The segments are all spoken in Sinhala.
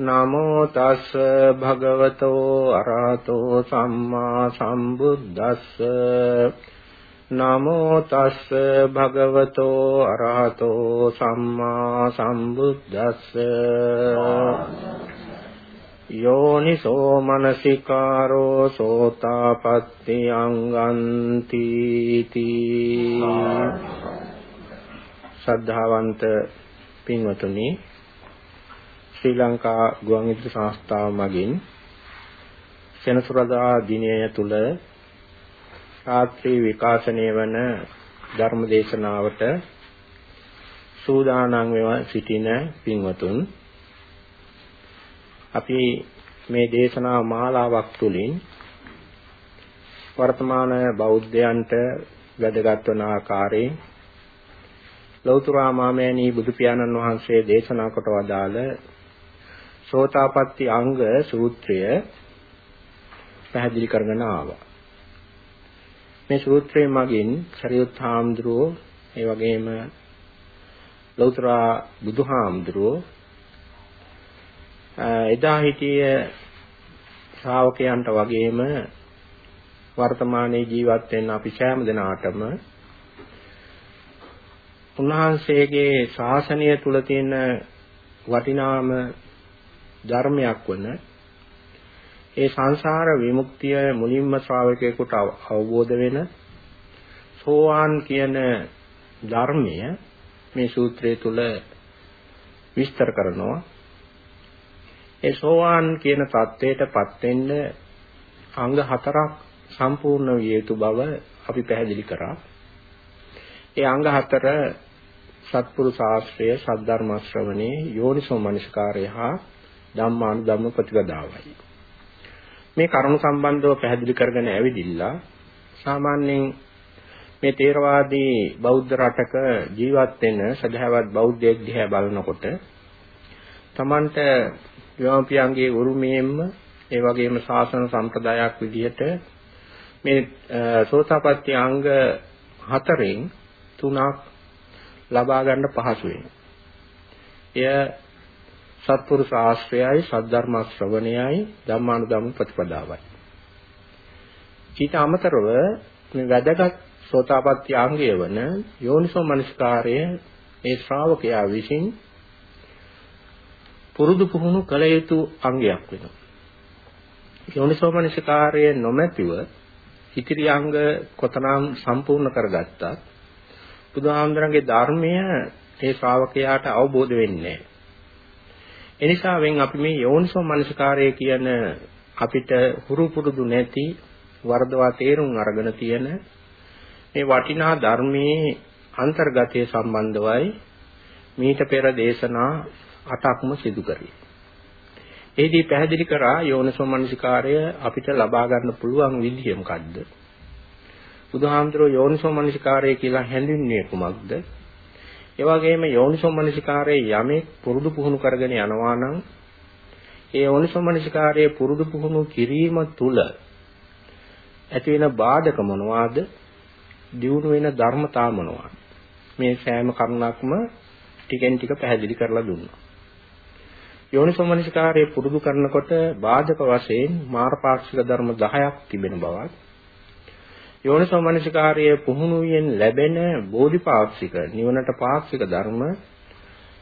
නමෝ තස් භගවතෝ අරහතෝ සම්මා සම්බුද්දස්ස නමෝ තස් භගවතෝ අරහතෝ සම්මා සම්බුද්දස්ස යෝනිසෝ මනසිකාරෝ සෝතාපට්ටි අංගන්ති තී ශ්‍රද්ධාවන්ත පින්වතුනි ශ්‍රී ලංකා ගුවන්විදුලි සංස්ථාව මගින් සෙනසුරදා දිනය තුල රාත්‍රී විකාශනය වන ධර්ම දේශනාවට සූදානම් වෙව සිටින පින්වතුන් අපි මේ දේශනා මාලාවක් තුළින් වර්තමාන බෞද්ධයන්ට වැදගත් වන ආකාරයෙන් ලෞතර මාමෑණී බුදු පියාණන් වහන්සේ දේශනා කොට වදාළ සෝතාපට්ටි අංග සූත්‍රය පැහැදිලි කරගෙන ආවා. මේ සූත්‍රයේ මගින් සරියුත් හාමුදුරුවෝ ඒ වගේම ලෞතර බුදුහාමුදුරුවෝ එදා හිටිය ශ්‍රාවකයන්ට වගේම වර්තමානයේ ජීවත් වෙන අපි සෑම දෙනාටම උන්වහන්සේගේ ශාසනය තුල තියෙන වටිනාම ධර්මයක් වන ඒ සංසාර විමුක්තිය මුලින්ම ශ්‍රාවකයෙකුට අවබෝධ වෙන සෝවාන් කියන ධර්මය මේ සූත්‍රය තුල විස්තර කරනවා. ඒ සෝවාන් කියන தത്വයටපත් වෙන්න අංග හතරක් සම්පූර්ණ විය යුතු බව අපි පැහැදිලි කරා. ඒ අංග හතර සත්පුරු ශාස්ත්‍රය සද්ධර්ම ශ්‍රවණේ යෝනිසෝ මනසිකාරය හා ධම්මානුධම්ම ප්‍රතිපදාවයි. මේ කරුණු සම්බන්ධව පැහැදිලි කරගෙන ඇවිදිලා සාමාන්‍යයෙන් මේ තේරවාදී බෞද්ධ රටක ජීවත් වෙන සදහවත් බෞද්ධයෙක් දිහා බලනකොට Tamanට විවාපියන්ගේ උරුමයෙන්ම ඒ වගේම ශාසන සම්ප්‍රදායක් විදිහට මේ සෝතාපට්ටි අංග හතරෙන් තුනක් ලබා ගන්න පහසු වෙනවා. එය සත්පුරුෂ ආශ්‍රයයි සද්ධර්ම ශ්‍රවණයයි ධම්මානුධම්ම ප්‍රතිපදාවයි. ඊට අමතරව මේ වැදගත් සෝතාපට්ටි අංගය වන යෝනිසෝ මනස්කාරය ඒ ශ්‍රාවකයා විසින් පුරුදු පුහුණු කළ යුතු අංගයක් වෙනවා. යෝනිසෝ මනස්කාරය නොමැතිව ඉතිරි අංග කොතනම් සම්පූර්ණ කරගත්තත් බුදුහාමුදුරන්ගේ ධර්මය ඒ ශ්‍රාවකයාට අවබෝධ වෙන්නේ නැහැ. එනිසාවෙන් අපි මේ යෝනිසෝ මනසිකාරය කියන අපිට හුරු පුරුදු නැති වර්ධවා තේරුම් අරගෙන තියෙන මේ වටිනා ධර්මයේ අන්තර්ගතයේ සම්බන්ධවයි මීට පෙර දේශනා අටක්ම සිදු කරේ. ඒදී පැහැදිලි කරා යෝනිසෝ මනසිකාරය අපිට ලබා ගන්න පුළුවන් විදිය මොකද්ද? බුදුහාමුදුරුවෝ යෝනිසෝ මනසිකාරය කියලා හැඳින්වුවේ කුමක්ද? ඒ වගේම යෝනිසෝමනසිකාරයේ යමෙක් පුරුදු පුහුණු කරගෙන යනවා නම් ඒ යෝනිසෝමනසිකාරයේ පුරුදු පුහුණු කිරීම තුළ ඇති වෙන බාධක මොනවාද? දියුණු වෙන ධර්මතා මොනවාද? මේ සෑම කරුණක්ම ටිකෙන් ටික පැහැදිලි කරලා දුන්නා. යෝනිසෝමනසිකාරයේ පුරුදු කරනකොට බාධක වශයෙන් මාර්ගපාක්ෂික ධර්ම 10ක් තිබෙන බවත් යෝනිසෝ මනසිකාර්යයේ පුහුණුවෙන් ලැබෙන බෝධිපාක්ෂික නිවනට පාක්ෂික ධර්ම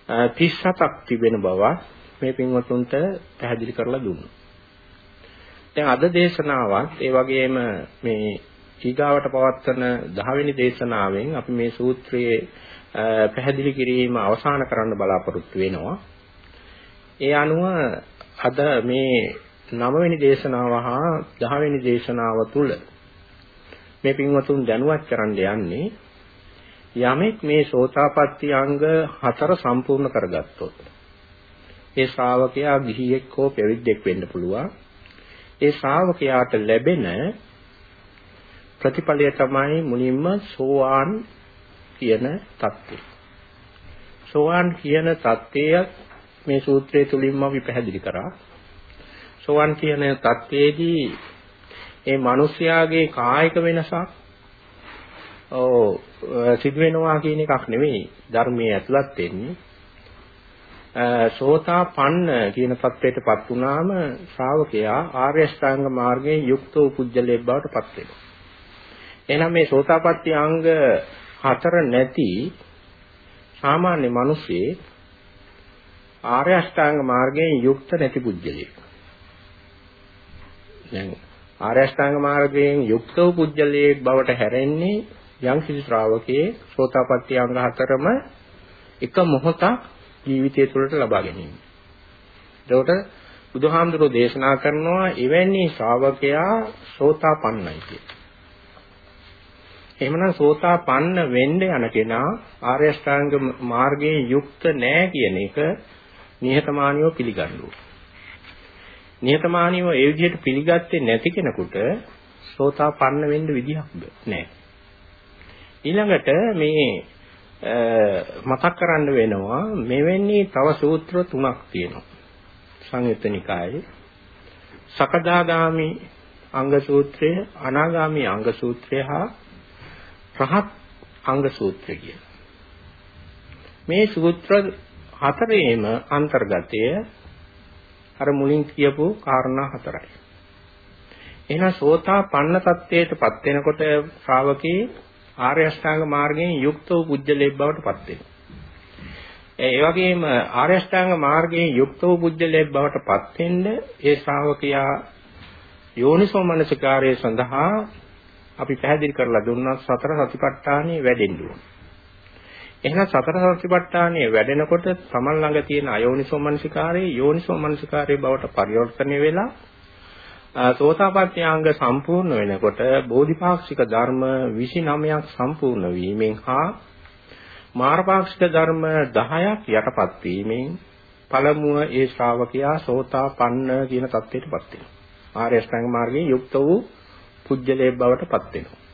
37ක් තිබෙන බව මේ පින්වතුන්ට පැහැදිලි කරලා දුන්නා. දැන් අද දේශනාවත් ඒ වගේම මේ ඊගාවට පවත්වන 10 වෙනි දේශනාවෙන් අපි මේ සූත්‍රයේ පැහැදිලි කිරීම අවසන් කරන්න බලාපොරොත්තු වෙනවා. ඒ අනුව අද මේ 9 වෙනි දේශනාව හා 10 වෙනි දේශනාව තුල මේ පින්වතුන් දැනුවත් කරන්න යන්නේ යමෙක් මේ සෝතාපට්ටි අංග හතර සම්පූර්ණ කරගත්තොත් ඒ ශ්‍රාවකයා ගිහියෙක් හෝ පැවිද්දෙක් වෙන්න පුළුවන්. ඒ ශ්‍රාවකයාට ලැබෙන ප්‍රතිඵලය තමයි මුලින්ම සෝවාන් කියන தත්ත්වය. සෝවාන් කියන தත්ත්වය මේ සූත්‍රය තුලින්ම අපි පැහැදිලි කරා. සෝවාන් කියන தත්ත්වයේදී ඒ මිනිස්යාගේ කායික වෙනසක් ඔව් සිදු වෙනවා කියන එකක් නෙවෙයි ධර්මයේ ඇතුළත් වෙන්නේ සෝතාපන්න කියන தත්වයටපත් වුණාම ශ්‍රාවකයා ආර්ය ශ්‍රාංග මාර්ගයේ යුක්ත වූ පුජ්‍යලයක් බවට පත් වෙනවා. එහෙනම් මේ සෝතාපට්ටි අංග හතර නැති සාමාන්‍ය මිනිස්සේ ආර්ය අෂ්ටාංග මාර්ගයෙන් යුක්ත නැති පුජ්‍යලයක්. දැන් ආර්ය අෂ්ටාංග මාර්ගයෙන් යුක්ත වූ පුජ්‍යලයක් බවට හැරෙන්නේ යම් කිසි ශ්‍රාවකයේ සෝතාපට්ටි අංග හතරම එක මොහොතක් ජීවිතය තුළට ලබා ගැනීම. එතකොට බුදුහාමුදුරෝ දේශනා කරනවා එවැනි ශ්‍රාවකයා සෝතාපන්නයි කියලා. එහෙමනම් සෝතාපන්න වෙන්න යන කෙනා ආර්ය අෂ්ටාංග මාර්ගයේ යුක්ත නැහැ කියන එක නිහතමානීව පිළිගන්නවා. නිහතමානීව ඒ විදිහට පිළිගත්තේ නැති කෙනෙකුට සෝතාපන්න වෙන්න විදිහක් නැහැ. ඊළඟට මේ මතක් කරන්න වෙනවා මෙවැනි තව සූත්‍ර තුනක් තියෙනවා. සංයුත්ත නිකායේ සකදාගාමි අංග සූත්‍රය, අනාගාමි අංග සූත්‍රය හා රහත් අංග සූත්‍රය කියලා. මේ සූත්‍ර හතරේම අන්තර්ගතය අර මුලින් කියපු කාරණා හතරයි. එහෙනම් සෝතාපන්න තත්ත්වයටපත් වෙනකොට ශ්‍රාවකේ ආර්ය අෂ්ටාංග මාර්ගයෙන් යුක්ත වූ පුජ්‍යලෙක් බවට පත් වෙනවා. ඒ වගේම ආර්ය අෂ්ටාංග මාර්ගයෙන් යුක්ත වූ පුජ්‍යලෙක් බවට පත් වෙන්න ඒ ශ්‍රාවකයා යෝනිසෝ මනසිකාරය සඳහා අපි පැහැදිලි කරලා දුන්නා සතර සතිපට්ඨානෙ වැඩෙන්න ඕන. එහෙනම් සතර සතිපට්ඨානෙ වැඩෙනකොට තමන් ළඟ තියෙන අයෝනිසෝ මනසිකාරයේ යෝනිසෝ මනසිකාරයේ බවට පරිවර්තනය වෙලා සෝතාපට්ඨාංග සම්පූර්ණ වෙනකොට බෝධිපාක්ෂික ධර්ම 29ක් සම්පූර්ණ වීමෙන් හා මාර්ගපාක්ෂික ධර්ම 10ක් යටපත් වීමෙන් පළමුව ඒ ශ්‍රාවකයා සෝතාපන්න කියන தත්ත්වයටපත් වෙනවා. ආර්ය අෂ්ටාංග මාර්ගයේ යුක්ත වූ පුජ්‍යලයේ බවට පත් වෙනවා.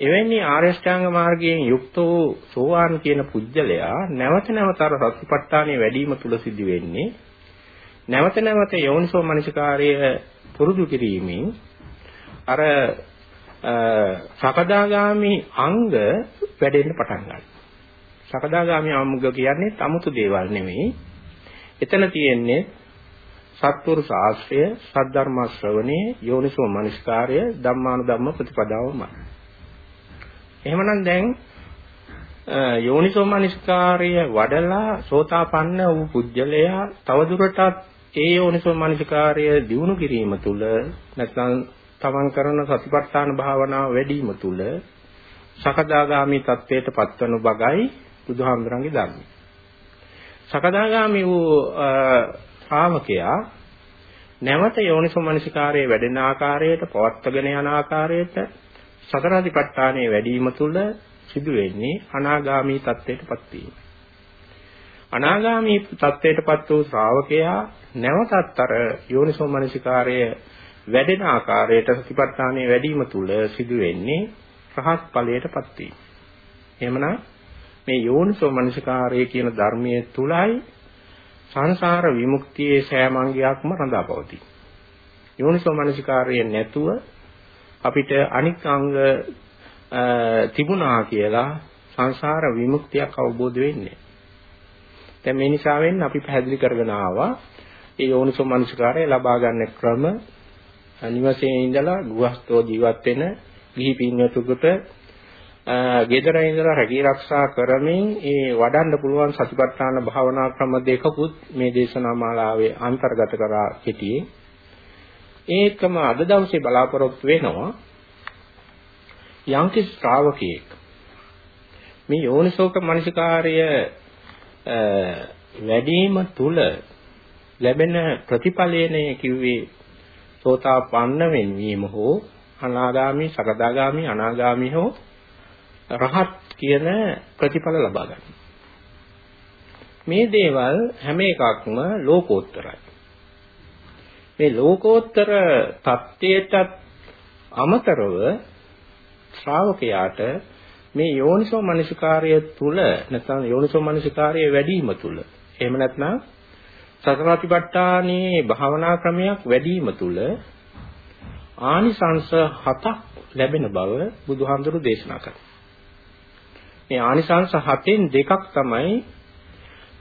එවැනි ආර්ය අෂ්ටාංග මාර්ගයෙන් යුක්ත වූ සෝවාන් කියන පුජ්‍යලයා නැවත නැවත අර සතිපට්ඨානයේ වැඩිම තුල සිදු වෙන්නේ නැවත නැවත යෝනිසෝ මනසිකාර්ය පුරුදු කිරීමෙන් අර සකදාගාමි අංග වැඩෙන්න පටන් ගන්නවා. සකදාගාමි අංග කියන්නේ 아무තු දේවල් නෙමෙයි. එතන තියෙන්නේ සත්පුරු ශාස්ත්‍රය, සද්ධර්ම ශ්‍රවණේ, යෝනිසෝ මනස්කාරය, ධම්මානුධම්ම ප්‍රතිපදාවම. එහෙමනම් දැන් යෝනිසෝ මනස්කාරය වඩලා සෝතාපන්න වූ පුජ්‍යලයා තවදුරටත් ඒ යෝනිසෝ මනසිකාර්ය දියුණු කිරීම තුළ නැත්නම් තමන් කරන සතිපට්ඨාන භාවනාව වැඩිම තුළ සකදාගාමි තත්වයට පත්වනු බගයි බුදුහාමුදුරන්ගේ ධර්මය. සකදාගාමි වූ ශ්‍රාවකයා නැවත යෝනිසෝ මනසිකාර්යයේ වැඩෙන ආකාරයට පවත්වගෙන යන ආකාරයට සතරාදිපට්ඨානයේ වැඩිම තුළ සිදු වෙන්නේ අනාගාමි තත්වයට පත්වීම. අනාගාමී තත්වයටපත් වූ ශ්‍රාවකයා නැවතත් අර යෝනිසෝ මනසිකාරය වැඩෙන ආකාරයට සතිපට්ඨානයේ වැඩිම තුල සිදු වෙන්නේ රහත් ඵලයටපත් වීම. එහෙමනම් මේ යෝනිසෝ මනසිකාරය කියන ධර්මයේ තුලයි සංසාර විමුක්තියේ සෑම අංගයක්ම රඳාපවතී. යෝනිසෝ මනසිකාරය නැතුව අපිට අනික් අංග තිබුණා කියලා සංසාර විමුක්තියක් අවබෝධ වෙන්නේ. දැන් මේ නිසාවෙන් අපි පැහැදිලි කරගෙන ආවා. ඒ යෝනිසෝ මනසිකාරය ලබා ගන්න ක්‍රම නිවසේ ඉඳලා ගෘහස්තෝ ජීවත් වෙන ගිහි පින්වතුකට ගෙදර ඉඳලා රැකී ආරක්ෂා කරමින් ඒ වඩන්න පුළුවන් සතිපට්ඨාන භාවනා ක්‍රම දෙකකුත් මේ දේශනා මාලාවේ අන්තර්ගත කරා සිටියේ ඒකම අද දවසේ බලාපොරොත්තු වෙනවා යම්කිසි ශ්‍රාවකයෙක් මේ යෝනිසෝක මනසිකාර්ය වැඩිම තුල ලැබෙන ප්‍රතිඵලයනේ කිව්වේ සෝතාපන්න වෙනවීම හෝ අනාගාමි සකදාගාමි අනාගාමි හෝ රහත් කියන ප්‍රතිඵල ලබා ගන්න. මේ දේවල් හැම එකක්ම ලෝකෝත්තරයි. මේ ලෝකෝත්තර தත්ත්වයට අමතරව ශ්‍රාවකයාට මේ යෝනිසෝ මනසිකාර්ය තුල නැත්නම් යෝනිසෝ මනසිකාර්ය වැඩිම තුල එහෙම නැත්නම් සතරාතිපට්ඨානයේ භාවනා ක්‍රමයක් වැඩිම තුල ආනිසංශ හතක් ලැබෙන බව බුදුහාමුදුරු දේශනා කරා. මේ ආනිසංශ හතෙන් දෙකක් තමයි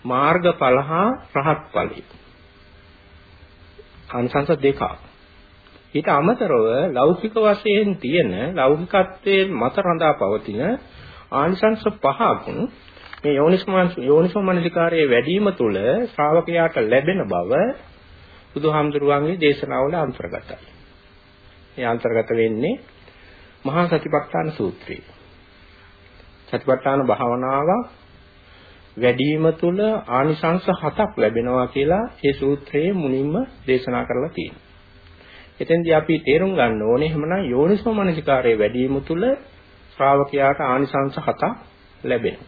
මාර්ගඵල හා රහත් ඵලයි. ආනිසංශ දෙකක්. ඊට අමතරව ලෞකික වශයෙන් තියෙන ලෞකිකත්වයේ මත රඳා පවතින ආනිසංශ පහක් මේ යෝනිසෝ මනසිකාරයේ වැඩිම තුල ශ්‍රාවකයාට ලැබෙන බව බුදුහාමුදුරුවන්ගේ දේශනාවල අන්තර්ගතයි. ඒ අන්තර්ගත වෙන්නේ මහා සතිපට්ඨාන සූත්‍රයේ. සතිපට්ඨාන භාවනාව වැඩිම තුල ආනිසංස හතක් ලැබෙනවා කියලා ඒ සූත්‍රයේ මුලින්ම දේශනා කරලා තියෙනවා. එතෙන්දී අපි තේරුම් ගන්න ඕනේ එහෙමනම් යෝනිසෝ මනසිකාරයේ වැඩිම තුල ශ්‍රාවකයාට ආනිසංස හතක් ලැබෙනවා.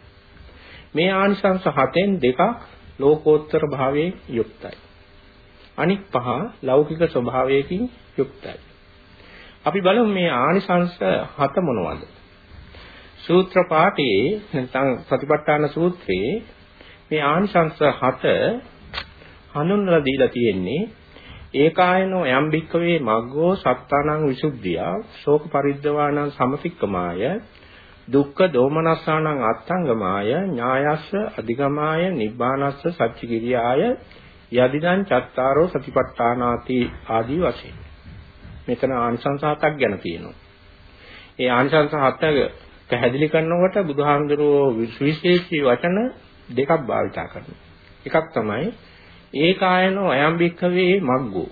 මේ ආනිසංස හතෙන් දෙකක් ලෝකෝත්තර භාවයෙන් යුක්තයි. අනික් පහ ලෞකික ස්වභාවයකින් යුක්තයි. අපි බලමු මේ ආනිසංස හත මොනවද? සූත්‍ර පාඨයේ නැත්නම් සතිපට්ඨාන සූත්‍රයේ මේ ආනිසංස හත හඳුන්වලා දීලා තියෙන්නේ ඒකායනෝ යම් භික්කවේ මග්ගෝ සත්තානං විසුද්ධියා ශෝක පරිද්දවානං සමතික්කමාය දුක්ඛ දෝමනස්සානං අත්තංගමාය ඥායස්ස අධිගමාය නිබ්බානස්ස සච්චිකිරියාය යදිදං චත්තාරෝ සතිපට්ඨානාති ආදී වශයෙන් මෙතන ආනිසංස හතක් ගැන තියෙනවා. ඒ ආනිසංස හත පැහැදිලි කරනකොට බුදුහාමුදුරුවෝ විශේෂී වචන දෙකක් භාවිතා කරනවා. එකක් තමයි ඒකායනෝ අයම් බික්කවේ මග්ගෝ.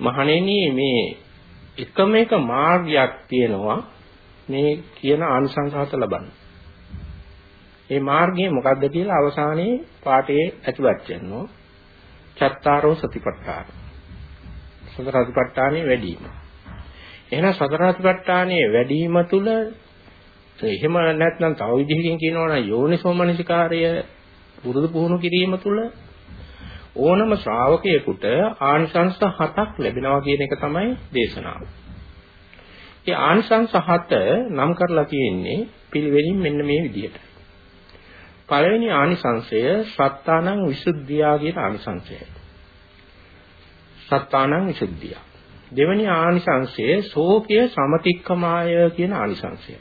මහණෙනි මේ එකම එක මාර්ගයක් තියෙනවා මේ කියන ආනිසංස හත ලබන්න. ඒ මාර්ගය මොකක්ද කියලා අවසානයේ පාඩේ ඇතුළත් වෙනවා. චත්තාරෝ සතිපට්ඨාන. සතර සතිපට්ඨානේ වැඩිම. එහෙනම් සතර සතිපට්ඨානේ වැඩිම තුල එහෙම නැත්නම් තව විදිහකින් කියනවනම් යෝනිසෝමනසිකාර්ය පුරුදු පුහුණු කිරීම තුල ඕනම ශ්‍රාවකයෙකුට ආනිසංස හතක් ලැබෙනවා කියන එක තමයි දේශනාව. ඒ ආනිසංස හත නම් කරලා තියෙන්නේ පිළිවෙලින් මෙන්න මේ විදිහට. පළවෙනි ආනිසංශය සත්තානං විසුද්ධියා කියන ආනිසංශයයි. සත්තානං විසුද්ධිය. දෙවෙනි ආනිසංශය සෝකය සමතික්කමාය කියන ආනිසංශය.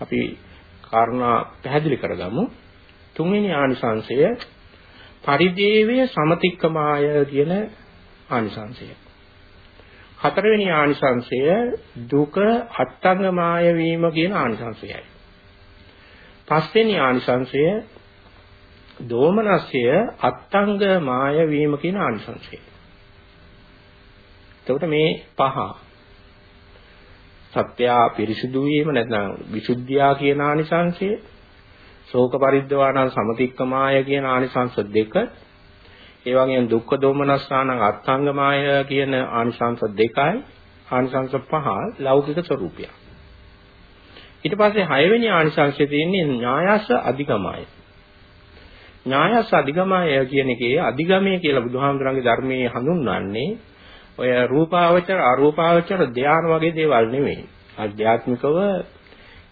අපි කාරණා පැහැදිලි කරගමු. තුන්වෙනි ආනිසංශය පරිදේවය සමතික්කමාය කියන ආනිසංශය. හතරවෙනි ආනිසංශය දුක අත්ංගමාය වීම කියන ආනිසංශයයි. පස්වෙනි ආනිසංශය දෝමනස්ය අත්ංගමාය වීම කියන ආනිසංශයයි. එතකොට මේ පහ සත්‍යා පිරිසිදු වීම නැත්නම් විසුද්ධියා කියන ආනිසංශය ශෝක පරිද්දවාන සමතික්කමාය කියන ආනිසංශ දෙක ඒ වගේම දුක්ඛ දෝමනස්සාන අත්ංගමාය කියන ආනිසංශ දෙකයි ආනිසංශ පහ ලෞකික ස්වરૂපය. ඊට පස්සේ හයවෙනි ආනිසංශය තියෙන්නේ ඥායස අධිගමය. ඥායස අධිගමය කියන එකේ අධිගමය කියලා බුදුහාමුදුරන්ගේ ධර්මයේ හඳුන්වන්නේ ඔය රූපාවචර අරූපාවචර ධානය වගේ දේවල් නෙමෙයි. අධ්‍යාත්මිකව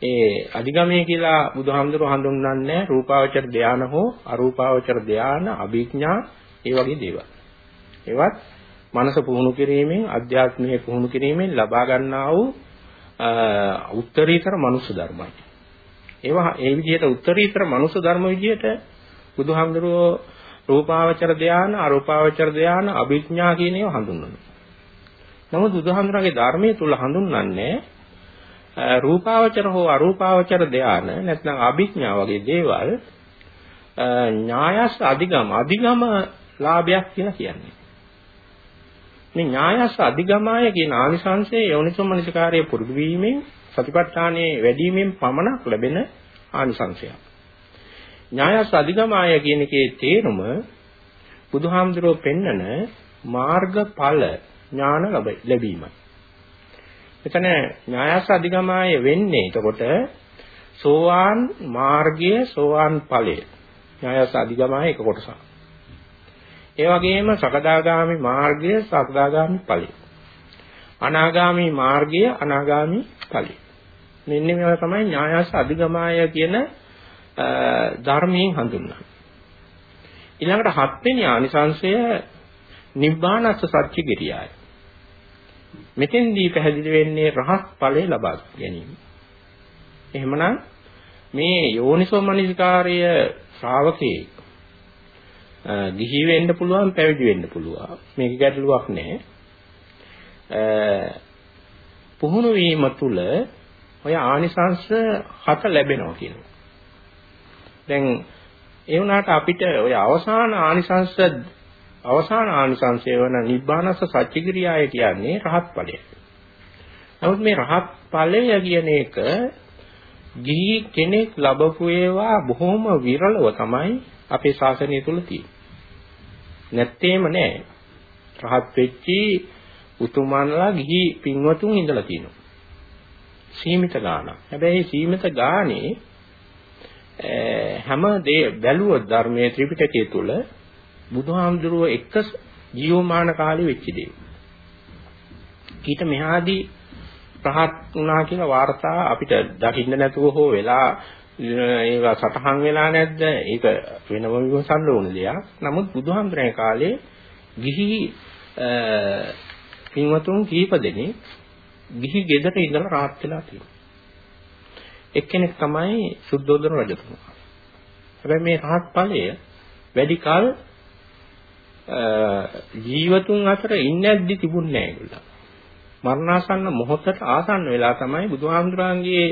ඒ අධිගමයේ කියලා බුදුහාමුදුරුවෝ හඳුන්වන්නේ රූපාවචර ධාන හෝ අරූපාවචර ධාන අභිඥා ඒ වගේ දේවල්. ඒවත් මනස පුහුණු කිරීමෙන් අධ්‍යාත්මයේ පුහුණු කිරීමෙන් ලබා ගන්නා වූ උත්තරීතර මනුෂ්‍ය ධර්මයි. ඒවා ඒ විදිහට උත්තරීතර මනුෂ්‍ය ධර්ම විදිහට බුදුහාමුදුරුවෝ රූපාවචර ධාන අරූපාවචර ධාන අභිඥා කියන ඒවා හඳුන්වනවා. නමුත් බුදුහාමුදුරන්ගේ ධර්මයේ තුල හඳුන්වන්නේ රූපාවචර හෝ අරූපාවචර ධාන නැත්නම් අභිඥා වගේ දේවල් ඥායස් අධිගම අධිගම ලාභයක් කියලා කියන්නේ. මේ ඥායස්ස අධිගමාය කියන ආනිසංසයේ යෝනිසෝමනසිකාරයේ පුරුදු වීමෙන් සතිපට්ඨානයේ වැඩිවීමෙන් පමණක් ලැබෙන ආනිසංසයක්. ඥායස්ස අධිගමාය කියන එකේ තේරුම බුදුහාමුදුරුවෝ පෙන්නන මාර්ගඵල ඥාන ලැබීමයි. එතන ඥායස්ස අධිගමාය වෙන්නේ එතකොට සෝවාන් මාර්ගය සෝවාන් ඵලය. ඥායස්ස අධිගමාය එක කොටසක්. ඒ වගේම සකදාගාමි මාර්ගය සකදාගාමි ඵලය. අනාගාමි මාර්ගය අනාගාමි ඵලය. මෙන්න මේවා තමයි ඥායස්ස අධිගමාය කියන ධර්මයෙන් හඳුන්වන්නේ. ඊළඟට හත්වෙනි ආනිසංශය නිබ්බානස්ස සත්‍ය කිරියයි. මෙතෙන්දී පැහැදිලි වෙන්නේ රහත් ඵලය ලබා ගැනීම. එහෙමනම් මේ යෝනිසෝ මනසිකාර්ය ශ්‍රාවකේ ගිහි වෙන්න පුළුවන් පැවිදි වෙන්න පුළුවන්. මේක ගැටලුවක් නෑ. පුහුණු වීම තුළ ඔය ආනිසංශ හත ලැබෙනවා කියනවා. දැන් ඒ වුණාට අපිට ඔය අවසාන ආනිසංශ අවසාන ආනිසංශය වන නිබ්බානස්ස සත්‍යක්‍රියාය කියන්නේ රහත් ඵලය. නමුත් මේ රහත් ඵලය කියන එක ගිහි කෙනෙක් ලැබපු ඒවා බොහොම විරලව තමයි අපේ ශාසනය තුල තියෙන්නේ. නැත්තේම නෑ. රහත් වෙච්චි උතුමන්ලා ගිහි පින්වතුන් ඉඳලා තියෙනවා. සීමිත ගාණක්. හැබැයි සීමිත ගානේ හැම දේ බැලුවොත් ධර්මයේ ත්‍රිපිටකය තුල බුදුහාමුදුරුව එක්ක ජීවමාන කාලේ වෙච්ච දේ. ඊට මෙහාදී රහත් වුණා කියන වාර්තා අපිට දකින්න නැතුව හෝ වෙලා ඒවා සටහන් වෙලා නැද්ද? ඒක වෙනම විමසන්න ඕන දෙයක්. නමුත් බුදුහාමුදුරනේ කාලේ ගිහි පින්වතුන් කීප දෙනෙක් ගිහි ගෙදර ඉඳලා රාත් වෙලා තියෙනවා. එක්කෙනෙක් තමයි සුද්ධෝදන රජතුමා. හැබැයි මේ රහත් ඵලය වැඩි කල ජීවතුන් අතර ඉන්නේ නැද්දි තිබුණේ නැහැ ඒගොල්ලෝ. මරණාසන්න මොහොතට ආසන්න වෙලා තමයි බුදුහාමුදුරන්ගේ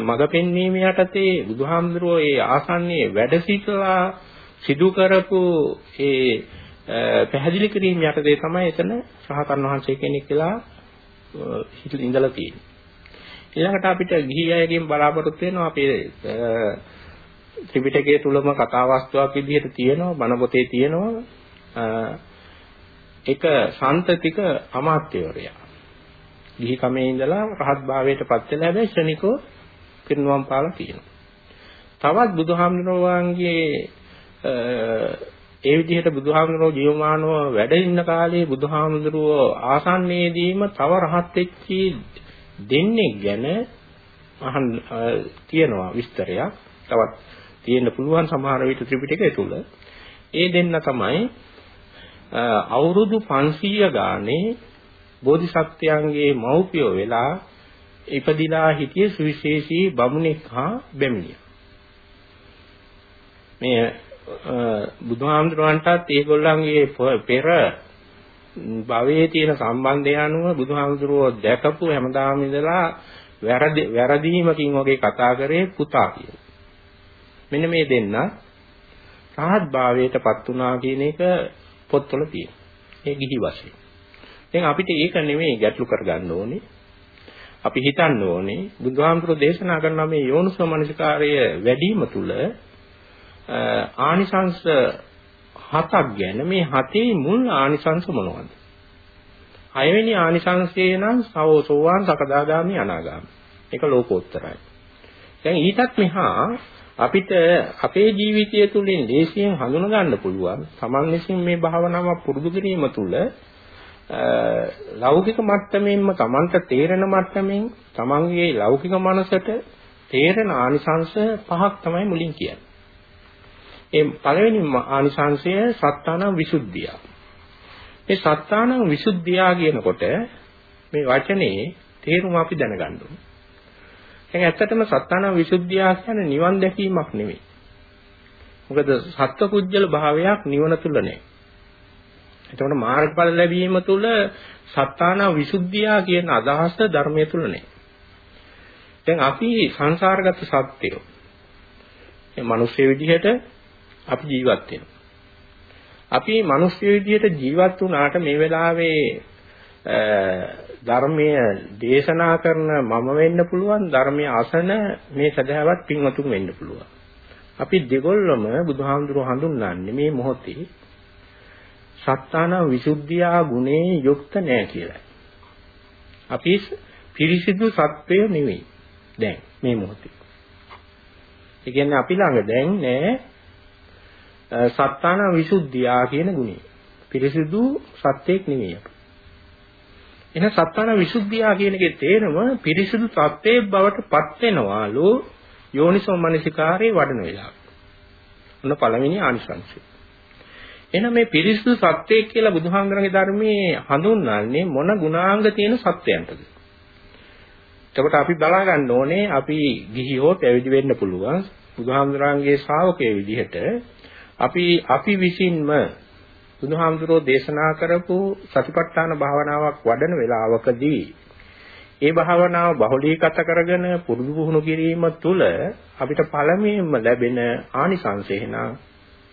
මඟ පෙන්වීම යටතේ බුදුහාමුදුරෝ ඒ ආසන්නයේ වැඩ සිටලා සිදු කරපු ඒ පැහැදිලි කිරීම යටතේ තමයි එතන රහතන් වහන්සේ කෙනෙක් කියලා ඉඳලා තියෙන්නේ. ඊළඟට අපිට ගිහි අයගෙන් බලාපොරොත්තු වෙනවා අපේ ත්‍රිපිටකයේ තුලම කතා වස්තුවක් විදිහට තියෙනවා බණ පොතේ තියෙනවා එක සන්තතික අමාත්‍යවරයා ගිහි කමේ ඉඳලා රහත් භාවයට පත් වෙලා හැබැයි ශනිකෝ පිරිනුවම් පාලා තියෙනවා. තවත් බුදුහාමුදුරුවන්ගේ ඒ විදිහට බුදුහාමුදුරුවෝ ජීවමානව වැඩ ඉන්න කාලේ බුදුහාමුදුරුවෝ ආසන්නයේදීම තව රහත් වෙච්චි දෙන්නේ ගැන අහන් තියෙනවා විස්තරයක්. තවත් තියෙන්න පුළුවන් සමහර විට ත්‍රිපිටකය තුල. ඒ දෙන්න තමයි අවුරුදු 500 ගානේ බෝධිසත්වයන්ගේ මව්පියෝ වෙලා ඉපදිලා හිටිය සුවිශේෂී බමුණෙක් හා බැමිණිය. මේ බුදුහාමුදුරන්ටත් ඒගොල්ලන්ගේ පෙර භවයේ තියෙන සම්බන්ධය අනුව බුදුහාමුදුරුවෝ දැකපු හැමදාම ඉඳලා වැරදි වැරදීමකින් වගේ කතා කරේ පුතා කියලා. මෙන්න මේ දෙන්න රහත් භාවයටපත් වුණා කියන එක පොත්වල තියෙනවා. ඒ ගිහි වශයෙන්. දැන් අපිට ඒක නෙමෙයි ගැටලු කරගන්න ඕනේ. අපි හිතන්න ඕනේ බුදුහාමුදුරුවෝ දේශනා කරන මේ යෝනිසෝ මනසිකාරය වැඩිම තුල ආනිසංශ හතක් ගැන මේ හතේ මුල් ආනිසංශ මොනවද? හයවෙනි ආනිසංශය නම් සෝවාන් සකදාගාමි අනාගාමි. ඒක ලෝකෝත්තරයි. දැන් ඊටත් මෙහා අපිට අපේ ජීවිතය තුළින් දේශයෙන් හඳුනා ගන්න පුළුවන්. Taman විසින් මේ භාවනාව පුරුදු කිරීම තුළ ලෞකික මට්ටමින්ම Tamanට තේරෙන මට්ටමින් Tamanගේ ලෞකික මනසට තේරෙන ආනිසංශ පහක් තමයි මුලින් කියන්නේ. ඒ පළවෙනි ආනිසංශය සත්තාන විසුද්ධිය. මේ සත්තාන විසුද්ධිය කියනකොට මේ වචනේ තේරුම අපි දැනගන්න ඕනේ. දැන් ඇත්තටම සත්තාන විසුද්ධිය කියන්නේ නිවන් දැකීමක් නෙමෙයි. මොකද සත්ත්ව භාවයක් නිවන තුල නැහැ. එතකොට මාර්ගඵල ලැබීම තුළ සත්තාන විසුද්ධිය කියන අදහස ධර්මයේ තුල නැහැ. දැන් අපි සංසාරගත සත්‍යය. මේ මිනිස්සු විදිහට අපි ජීවත් වෙනවා. අපි මිනිස් විදියට ජීවත් වුණාට මේ වෙලාවේ ධර්මයේ දේශනා කරන මම වෙන්න පුළුවන් ධර්මයේ අසන මේ සදහවත් පින්වතුන් වෙන්න පුළුවන්. අපි දෙගොල්ලම බුදුහාමුදුරුවෝ හඳුන්වන්නේ මේ මොහොතේ සත්තාන විසුද්ධියා ගුණේ යුක්ත නැහැ කියලා. අපි පිරිසිදු සත්වය නෙවෙයි. දැන් මේ මොහොතේ. ඒ කියන්නේ අපි ළඟ දැන් නෑ සත්තාන විසුද්ධියා කියන ගුණය. පිරිසිදු සත්‍යයක් නෙවෙයි අපි. එහෙනම් සත්තාන විසුද්ධියා කියන එකේ තේරුම පිරිසිදු සත්‍යයේ බවට පත් වෙනවාලු යෝනිසෝ මනසිකාරේ වඩන වෙලාව. ඔන්න පළවෙනි ආනිසංසය. එහෙනම් මේ පිරිසිදු සත්‍යය කියලා බුදුහාමරගේ ධර්මයේ හඳුන්වන්නේ මොන ගුණාංග තියෙන සත්‍යයන්ටද? එතකොට අපි බලා ගන්න ඕනේ අපි ගිහි හෝ පැවිදි වෙන්න පුළුවන් බුදුහාමුදුරන්ගේ ශ්‍රාවකයේ විදිහට අපි අපි විසින්ම බුදුහාමුදුරෝ දේශනා කරපු සතිපට්ඨාන භාවනාවක් වඩන වෙලාවකදී ඒ භාවනාව බහුලීගත කරගෙන පුරුදු පුහුණු කිරීම තුළ අපිට පළමුවෙන්ම ලැබෙන ආනිසංසය එන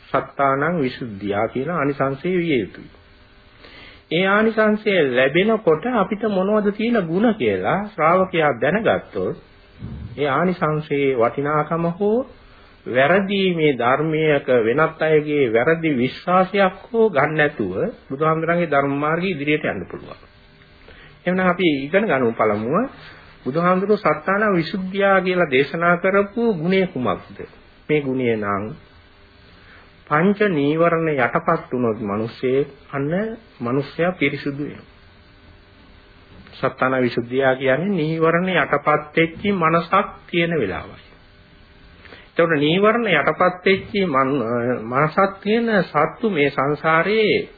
සත්තානං විසුද්ධියා කියන ආනිසංසය විය යුතුයි. ඒ ආනිසංසය ලැබෙනකොට අපිට මොනවද තියෙන ಗುಣ කියලා ශ්‍රාවකයා දැනගත්තොත් ඒ ආනිසංසයේ වටිනාකම හෝ වැරදි මේ ධර්මයක වෙනත් අයගේ වැරදි විශ්වාසයක් හෝ ගන්න නැතුව බුදුහාමුදුරන්ගේ ධර්ම මාර්ගයේ ඉදිරියට යන්න පුළුවන්. එහෙනම් අපි ඉගෙන ගමු පළමුව බුදුහාමුදුරුවෝ සත්‍යාන විසුද්ධියා කියලා දේශනා කරපු ගුණය කුමක්ද? මේ ගුණය නම් පංච නීවරණ යටපත් වුණොත් මිනිස්සේ අන්න මිනිස්සයා පිරිසුදු වෙනවා. සත්‍යාන විසුද්ධියා කියන්නේ නීවරණ යටපත් වෙච්ච මනසක් තියෙන වෙලාවයි. එතකොට නීවරණ යටපත් වෙච්ච මනසක් තියෙන සත්තු මේ සංසාරයේ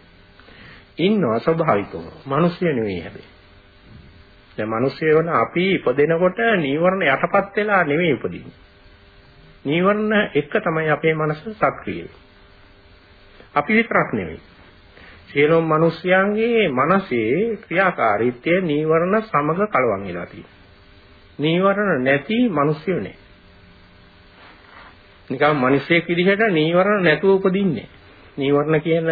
ඉන්නවා ස්වභාවිකව. මිනිස්සු නෙවෙයි හැබැයි. දැන් මිනිස්සු වෙන අපි ඉපදෙනකොට නීවරණ යටපත් වෙලා නෙවෙයි උපදින්නේ. නීවරණ එක තමයි අපේ මනස සක්‍රිය. අපි විතරක් නෙවෙයි. සියලුම මිනිස්යන්ගේ මනසේ ක්‍රියාකාරීත්වය නීවරණ සමග කලවම් වෙලා තියෙනවා. නීවරණ නැති මිනිස්සු නේ. නිකන් මිනිස්සෙක් විදිහට නීවරණ නැතුව උපදින්නේ. නීවරණ කියන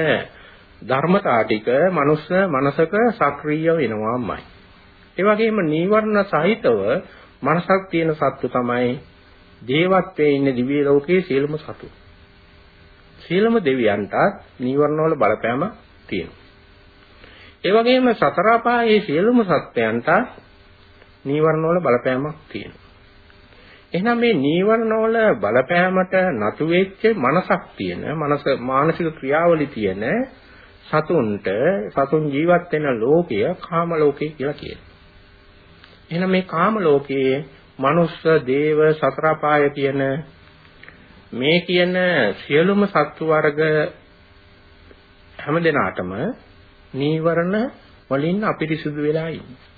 ධර්මතා ටික මනුස්ස මනසක සක්‍රීය වෙනවාමයි. ඒ වගේම නීවරණ සහිතව මනසක් තියෙන සත්තු තමයි දේවත්වයේ ඉන්න දිව්‍ය ලෝකයේ සියලුම සතු. සියලුම දෙවියන්ටත් නීවරණ වල බලපෑම තියෙනවා. ඒ වගේම සතර අපායේ සියලුම සත්වයන්ට නීවරණ වල බලපෑමක් තියෙනවා. එහෙනම් මේ නීවරණ වල බලපෑමට නතු වෙච්ච මනසක් තියෙන මනස මානසික ක්‍රියාවලි තියෙන සතුන්ට සතුන් ජීවත් වෙන ලෝකය කාම ලෝකය කියලා කියනවා. එහෙනම් මේ කාම ලෝකයේ මනුස්ස, දේව, සතර පාය කියන මේ කියන සියලුම සත්තු වර්ග හැම දිනාටම නීවරණ වලින් අපිරිසුදු වෙලා ඉන්නේ.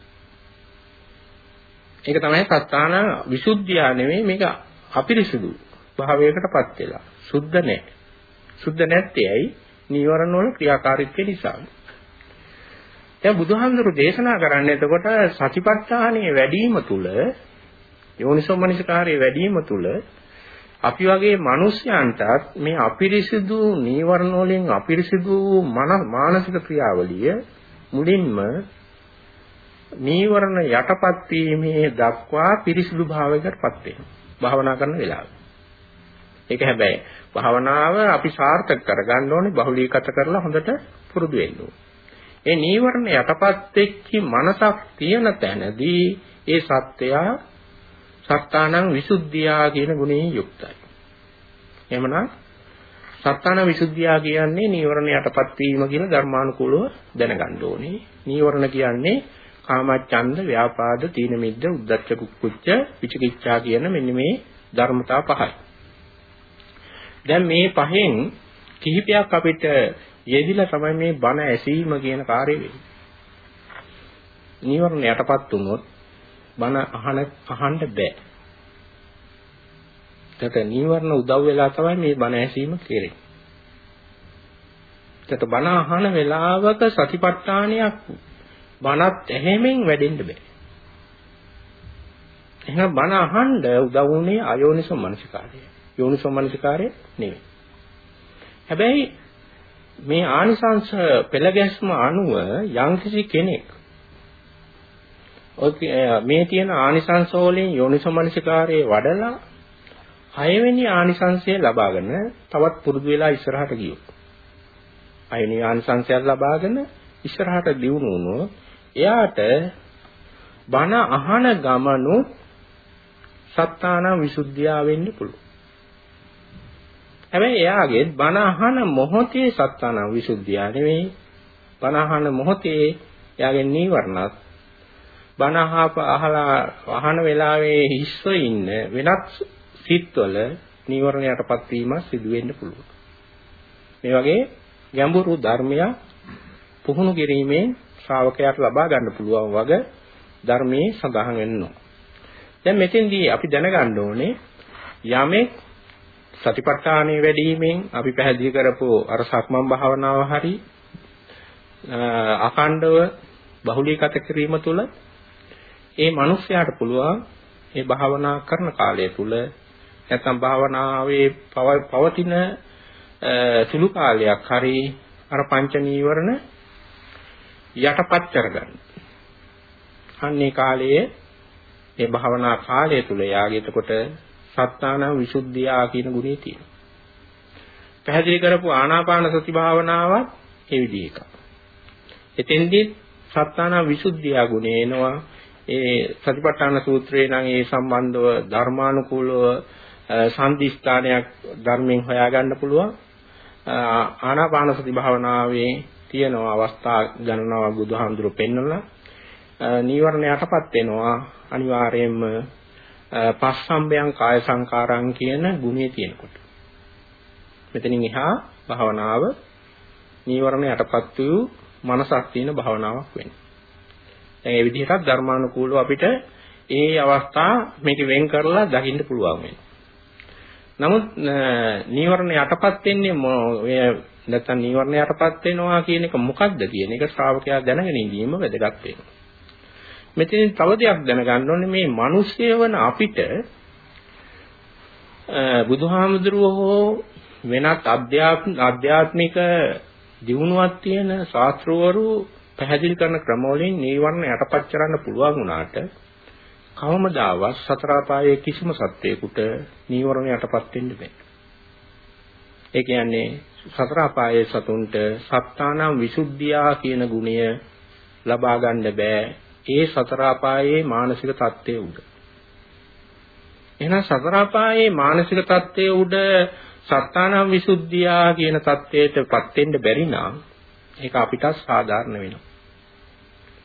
ඒක තමයි සත්‍යාන විසුද්ධිය නෙවෙයි මේක අපිරිසුදු භාවයකටපත් වෙලා. සුද්ධ නැහැ. සුද්ධ නැත්තේ ඇයි? නීවරණ වල ක්‍රියාකාරීත්වය නිසා. දැන් බුදුහාමුදුරු දේශනා කරන්නේ එතකොට සතිපට්ඨානයේ වැඩිම තුල යෝනිසෝමනසිකාරයේ වැඩිම තුල අපි වගේ මිනිස්යන්ටත් මේ අපිරිසිදු නීවරණ වලින් අපිරිසිදු මානසික ක්‍රියාවලිය මුලින්ම නීවරණ යටපත් වීමේ දක්වා පිරිසිදු භාවයකටපත් වෙනවා. භාවනා කරන වෙලාව. ඒක හැබැයි භාවනාව අපි සාර්ථක කරගන්න ඕනේ බහුලීගත කරලා හොඳට පුරුදු වෙන්න ඕනේ. ඒ නීවරණ යටපත් වෙච්ච මනසක් තියෙන තැනදී ඒ සත්‍යය සත්තානං විසුද්ධියා කියන ගුණයෙන් යුක්තයි. එහෙමනම් සත්තාන විසුද්ධියා කියන්නේ නීවරණ යටපත් වීම කියන ධර්මානුකූලව දැනගන්න ඕනේ. නීවරණ කියන්නේ කාමච්ඡන්ද, ව්‍යාපාද, තීන මිද්ද, උද්ධච්ච කුක්කුච්ච, විචිකිච්ඡා කියන මෙන්න මේ ධර්මතා පහයි. දැන් මේ පහෙන් කිහිපයක් අපිට යෙදිලා තමයි මේ බණ ඇසීම කියන කාර්යය වෙන්නේ. නීවරණ යටපත් වුණොත් බණ අහන අහන්න බෑ. ඒකට නීවරණ උදව් වෙලා තමයි මේ බණ ඇසීම කෙරෙන්නේ. ඒකට බණ අහන වෙලාවක සතිපට්ඨානයක් බණත් ඇහෙමින් වැඩෙන්න බෑ. එහෙනම් බණ අහන්න උදව් වුණේ අයෝනිසෝ මනසිකාරය. යෝනිසෝ මනසිකාරය නෙවෙයි. හැබැයි මේ ආනිසංශ පෙළ ගැස්ම අනුව යම්කිසි කෙනෙක් මේ තියෙන ආනිසංශ වලින් යෝනිසමනසිකාරයේ වඩලා හයවෙනි ආනිසංශය ලබාගෙන තවත් පුරුදු වෙලා ඉස්සරහට ගියොත් හයවෙනි ආනිසංශයක් ලබාගෙන ඉස්සරහට දියුණු වුණොත් එයාට බණ අහන ගමනු සත්තාන විසුද්ධිය වෙන්න පුළුවන්. හැබැයි එයාගේ බණ අහන මොහොතේ සත්තාන විසුද්ධිය නෙවෙයි. බණ අහන මොහොතේ එයාගේ නීවරණත් බණ අහලා අහන වෙලාවේ හිස්ව ඉන්න වෙනත් සිත්වල නීවරණයටපත් වීම සිදු වෙන්න පුළුවන්. මේ වගේ ගැඹුරු ධර්මයක් පුහුණු කිරීමෙන් ශ්‍රාවකයාට ලබා ගන්න පුළුවන් වගේ ධර්මයේ සඳහන් වෙනවා. දැන් මෙතෙන්දී අපි දැනගන්න ඕනේ යමෙක් සතිපට්ඨානෙ වැඩිවීමෙන් අපි පැහැදිලි කරපු අර සක්මන් භාවනාව හරි අඛණ්ඩව බහුලීගත කිරීම තුළ ඒ මිනිස්යාට පුළුවන් මේ භාවනා කරන කාලය තුල නැත්නම් භාවනාවේ පවතින සුළු කාලයක් හරි අර පංච නීවරණ යටපත් කරගන්න. අන්නේ කාලයේ මේ භාවනා කාලය තුල යාගේ එතකොට සත්තාන විසුද්ධිය කියන ගුණය තියෙනවා. පැහැදිලි කරපු ආනාපාන සති භාවනාවත් ඒ විදිහ එකක්. එතෙන්දී සත්තාන විසුද්ධිය ගුණය එනවා. ඒ සතිපට්ඨාන සූත්‍රයේ නම් ඒ සම්බන්ධව ධර්මානුකූලව සම්දිස්ථානයක් ධර්මයෙන් හොයාගන්න පුළුවන්. ආනාපාන සති භාවනාවේ තියෙන අවස්ථා ගණනාවක් බුදුහාමුදුරුවෝ පෙන්වලා නීවරණ යටපත් වෙනවා අනිවාර්යයෙන්ම පස්සම්බයං කාය සංකාරං කියන ගුණය තියෙනකොට. මෙතනින් එහා භාවනාව නීවරණ යටපත් වූ මනසක් තියෙන භාවනාවක් වෙන්නේ. දැන් ඒ විදිහටත් ධර්මානුකූලව අපිට ඒ අවස්ථා මේක වෙන් කරලා දකින්න පුළුවන් වෙනවා. නමුත් නීවරණ යටපත් වෙන්නේ ඔය නැත්තම් නීවරණ යටපත් වෙනවා කියන එක මොකක්ද කියන එක ශ්‍රාවකයා දැනගෙන ඉඳීම වැදගත් වෙනවා. මෙතනින් තව දෙයක් දැනගන්න ඕනේ මේ මිනිස්සය වන අපිට බුදුහාමුදුරුවෝ වෙනත් අධ්‍යාත්මික දියුණුවක් තියෙන ශාස්ත්‍රවරු පැහැදිලි කරන ක්‍රමවලින් නීවරණ යටපත් කරන්න පුළුවන් වුණාට කවමදාවත් සතර අපායේ කිසිම සත්වයකට නීවරණ යටපත් වෙන්න බෑ. ඒ කියන්නේ සතර අපායේ සතුන්ට සත්තානම් විසුද්ධියා කියන ගුණය ලබා ගන්න බෑ. ඒ සතර අපායේ මානසික தත්ත්වයේ උඩ. එහෙනම් සතර අපායේ මානසික தත්ත්වයේ උඩ සත්තානම් විසුද්ධියා කියන தත්ත්වයටපත් වෙන්න බැරි නම් ඒක අපිට සාධාරණ වෙනවා.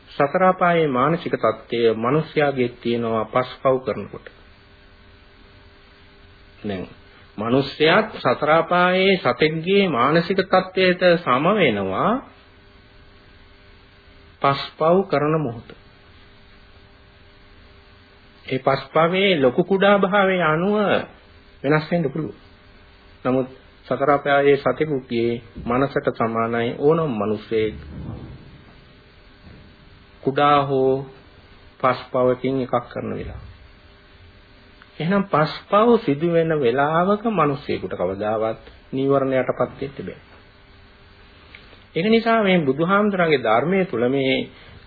සතර අපායේ මානසික தත්ත්වය මිනිස්යාගේ තියෙනවා පස්පව් කරනකොට. දැන් මිනිස්යාත් සතර අපායේ සතෙක්ගේ මානසික தත්ත්වයට සම වෙනවා පස්පව් කරන මොහොත. ඒ පස්පවේ ලොකු කුඩා භාවයේ අනුව වෙනස් වෙන්න පුළුවන්. නමුත් සතර අපායේ සතෙකුගේ මනසට සමානයි ඕනම මිනිසෙක් කුඩා හෝ පස්පවකින් එකක් කරන වෙලාව. එහෙනම් පස්පව සිදු වෙන වෙලාවක මිනිසෙකුට කවදාවත් නීවරණයටපත් වෙන්න බෑ. ඒක නිසා මේ බුදුහාමුදුරන්ගේ ධර්මයේ තුල මේ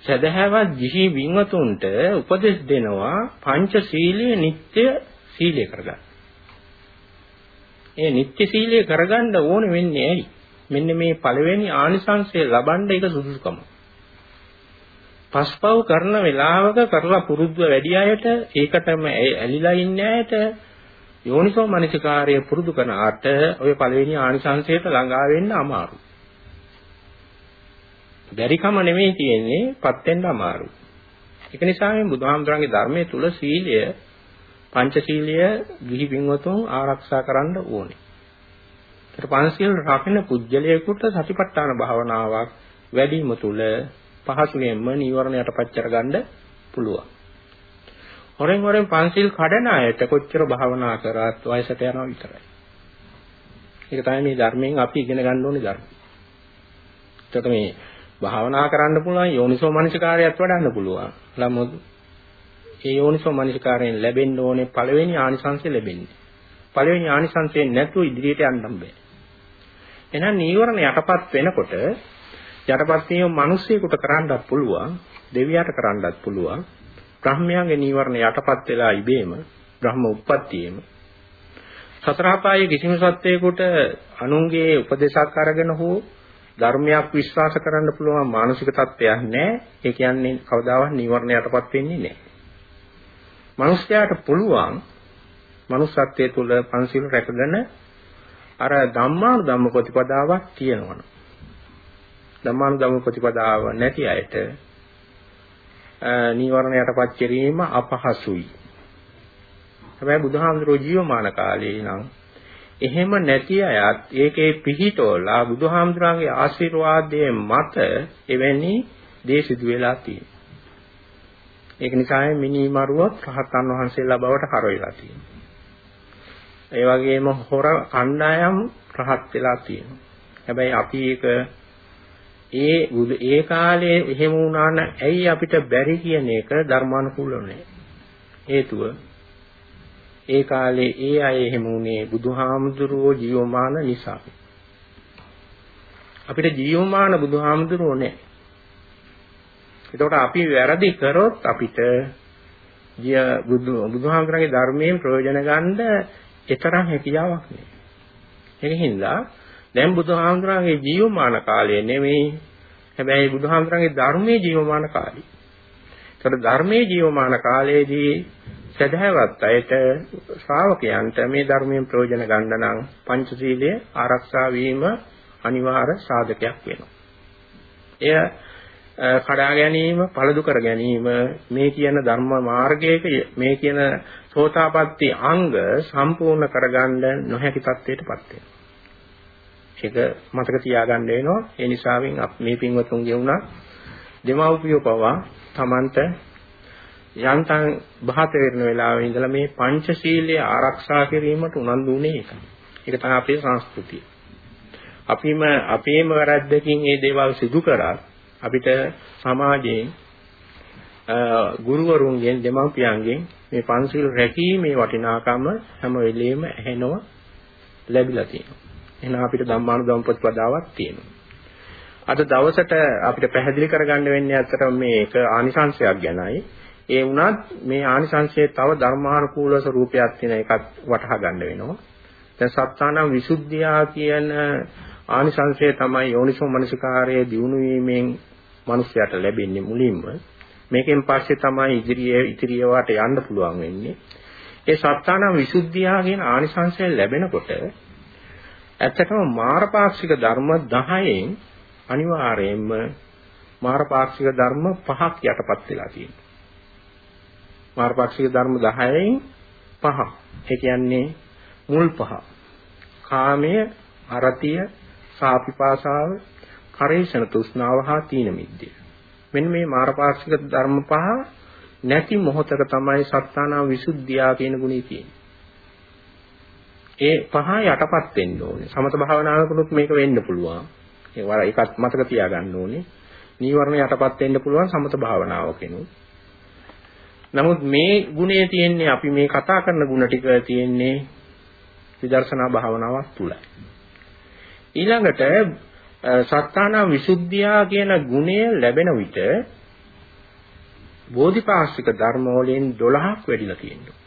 සදහැවත් ජිහි වින්වතුන්ට උපදෙස් දෙනවා පංචශීලයේ නිත්‍ය සීලය කරගන්න. ඒ නිත්‍ය සීලය කරගන්න ඕන වෙන්නේ ඇයි? මෙන්න මේ පළවෙනි ආනිසංසය ලබන්න ඒක සුදුසුකම. පස්පව් කරන වෙලාවක කරලා පුරුද්ද වැඩි අයට ඒකටම ඇලිලා ඉන්න අයට යෝනිසෝ මනසිකාර්ය පුරුදු කරන ආට ඔය පළවෙනි ආනිසංසයට ළඟා වෙන්න අමාරුයි. බැරිකම නෙමෙයි තියෙන්නේ පත් වෙන්න අමාරුයි. ඒක නිසා මේ බුදුහාමුදුරන්ගේ ධර්මයේ තුල සීලය පංචශීලය ගිහි පින්වතුන් ආරක්ෂා කරන්න ඕනේ. ඒතර පංචශීල රකින්න පුජ්‍යලයකට සතිපට්ඨාන භාවනාවක් වැඩිම තුල පහසුවෙන්ම නීවරණ යටපත් කරගන්න පුළුවන්. හොරෙන් හොරෙන් පංචශීල කඩන අයට කොච්චර භාවනා කරත් වයසට යනවා විතරයි. ඒක තමයි මේ ධර්මයෙන් අපි ඉගෙන ගන්න ඕනේ ධර්ම. එතකොට මේ භාවනා කරන්න පුළුවන් යෝනිසෝ මනසිකාරයත් වඩන්න පුළුවන්. නමුත් ඒ යෝනිසෝ මනසිකාරයෙන් ලැබෙන්න ඕනේ පළවෙනි ආනිසංසය ලැබෙන්නේ. පළවෙනි ආනිසංසයෙන් නැතුව ඉදිරියට යන්න බෑ. එහෙනම් නීවරණ යටපත් වෙනකොට යටපත් වීම මිනිස්සෙකුට කරන්නත් පුළුවන්, දෙවියට කරන්නත් පුළුවන්. බ්‍රහ්මයාගේ නීවරණ යටපත් වෙලා ඉබේම බ්‍රහ්ම උප්පත්තියෙම සතර අපායේ කිසිම සත්වයකට අනුන්ගේ උපදේශක් අරගෙන හෝ ධර්මයක් විශ්වාස කරන්න පුළුවන් මානසික තත්ත්වයක් නැහැ. ඒ කියන්නේ කවදාවත් නීවරණ යටපත් වෙන්නේ නැහැ. මනුස්සයාට පුළුවන් මනුස්සත්වයේ තුල පංචශීල රැකගෙන අර ධම්මානු ධම්ම ප්‍රතිපදාවක් තියෙනවනේ. ධම්මානු ධම්ම ප්‍රතිපදාව නැති අයට නීවරණ යටපත් කිරීම අපහසුයි. හැබැයි බුදුහාමුදුරෝ ජීවමාන කාලේ නම් එහෙම නැති අයත් ඒකේ පිහිටෝලා බුදුහාමුදුරන්ගේ ආශිර්වාදයේ මත එවැනි දේ සිදු වෙලා තියෙනවා. ඒක නිසා මිනිමරුවත් රහතන් වහන්සේලා බවට හර වෙලා තියෙනවා. ඒ වගේම හොර කණ්ඩායම් රහත් වෙලා තියෙනවා. හැබැයි අපි ඒක ඒ ඒ කාලේ එහෙම වුණා නම් ඇයි අපිට බැරි කියන එක ධර්මානුකූලව නෑ. හේතුව ඒ කාලේ ඒ අය එහෙම වුණේ බුදුහාමුදුරුවෝ ජීවමාන නිසා. අපිට ජීවමාන බුදුහාමුදුරුවෝ නෑ. එතකොට අපි වැරදි කරොත් අපිට බුදු බුදුහාමුදුරන්ගේ ධර්මයෙන් ප්‍රයෝජන ගන්න ඒතරම් හැකියාවක් නෑ. ඒකින්ද දැන් බුදුහාමුදුරන්ගේ ජීවමාන කාලය නෙමෙයි හැබැයි බුදුහාමුදුරන්ගේ ධර්මයේ ජීවමාන කාලය. ඒතර ධර්මයේ ජීවමාන කාලයේදී සදහවත් අයට ශ්‍රාවකයන්ට මේ ධර්මයෙන් ප්‍රයෝජන ගන්න නම් පංචශීලය ආරක්ෂා වීම අනිවාර්ය සාධකයක් වෙනවා. එය කඩා ගැනීම, පළදු කර ගැනීම මේ කියන ධර්ම මාර්ගයක මේ කියන සෝතාපට්ටි අංග සම්පූර්ණ කරගන්න නොහැකි තත්ත්වයටපත් වෙනවා. ඒක මතක තියාගන්න වෙනවා. ඒ නිසාවෙන් මේ පින්වතුන්ගේ උනා දෙමව්පියෝ පවා Tamanට යන්තම් බහත වෙන වෙලාවේ ඉඳලා මේ පංචශීලයේ ආරක්ෂා කිරීමට උනන්දු වෙන්නේ ඒකයි. ඒක තමයි අපේ සංස්කෘතිය. අපිම අපේම වැරද්දකින් මේ දේවල් සිදු කරා අපිට සමාජයෙන් ගුරුවරුන්ගෙන් දෙමව්පියන්ගෙන් මේ පංචශීල රැකීමේ වටිනාකම හැම වෙලෙම ඇහෙනව ලැබිලා තියෙනවා. එහෙනම් අපිට ධම්මානුධම්ම ප්‍රතිපදාවක් තියෙනවා. අද දවසට අපිට පැහැදිලි කරගන්න වෙන්නේ අත්තට මේක ආනිසංශයක් ගැනයි. ඒ වුණත් මේ ආනිසංශයේ තව ධර්මානුකූල ස්වરૂපයක් තියෙන එකක් වටහා ගන්න වෙනවා. දැන් සත්තානම් විසුද්ධියා කියන ආනිසංශය තමයි යෝනිසෝ මනසිකාරයේ දියුණු වීමෙන් මිනිස්යාට ලැබෙන්නේ මුලින්ම. මේකෙන් පස්සේ තමයි ඉදිරියේ ඉදිරියට යන්න පුළුවන් වෙන්නේ. ඒ සත්තානම් විසුද්ධියා කියන ආනිසංශය ලැබෙනකොට ඇත්තටම මාරපාක්ෂික ධර්ම 10න් අනිවාර්යයෙන්ම මාරපාක්ෂික ධර්ම පහක් යටපත් වෙලා තියෙනවා. මාර්ගපාක්ෂික ධර්ම 10න් පහ. ඒ කියන්නේ මුල් පහ. කාමය, අරතිය, සාපිපාසාව, කරේෂණ තෘෂ්ණාව හා තීන මිද්දය. මෙන්න මේ මාර්ගපාක්ෂික ධර්ම පහ නැති මොහොතක තමයි සත්තානා විසුද්ධියා කියන ගුණය තියෙන්නේ. ඒ පහ යටපත් වෙන්න ඕනේ. සමත භාවනාවකටත් මේක වෙන්න පුළුවන්. ඒ වර එකත් මතක තියාගන්න ඕනේ. නීවරණ යටපත් වෙන්න පුළුවන් සමත භාවනාවකිනුත්. නමුත් මේ ගුණය තියෙන්නේ අපි මේ කතා කරන ගුණ ටික තියෙන්නේ විදර්ශනා භාවනාවක් තුලයි. ඊළඟට සත්තාන විසුද්ධියා කියන ගුණය ලැබෙන විට බෝධිපාක්ෂික ධර්ම වලින් 12ක් වැඩිලා තියෙනවා.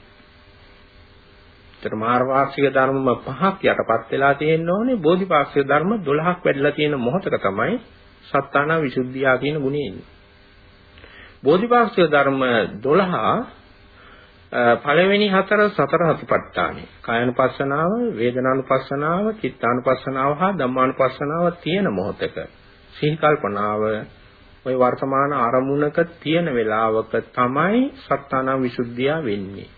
ඒතර මාර්ගපාක්ෂික ධර්ම පහක් යටපත් වෙලා තියෙන්න ඕනේ. බෝධිපාක්ෂික ධර්ම 12ක් වැඩිලා තියෙන මොහොතක තමයි සත්තාන විසුද්ධියා කියන ගුණය එන්නේ. බෝධිපාක්ෂික ධර්ම 12 පළවෙනි හතර සතර හතිපට්ඨානේ. කායනුපස්සනාව වේදනානුපස්සනාව චිත්තානුපස්සනාව හා ධම්මානුපස්සනාව තියෙන මොහොතක. සිහි කල්පනාව ওই වර්තමාන අරමුණක තියෙන වෙලාවක තමයි සත්තාන විසුද්ධිය වෙන්නේ.